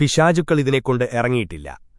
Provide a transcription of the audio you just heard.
പിശാചുക്കൾ ഇതിനെക്കൊണ്ട് ഇറങ്ങിയിട്ടില്ല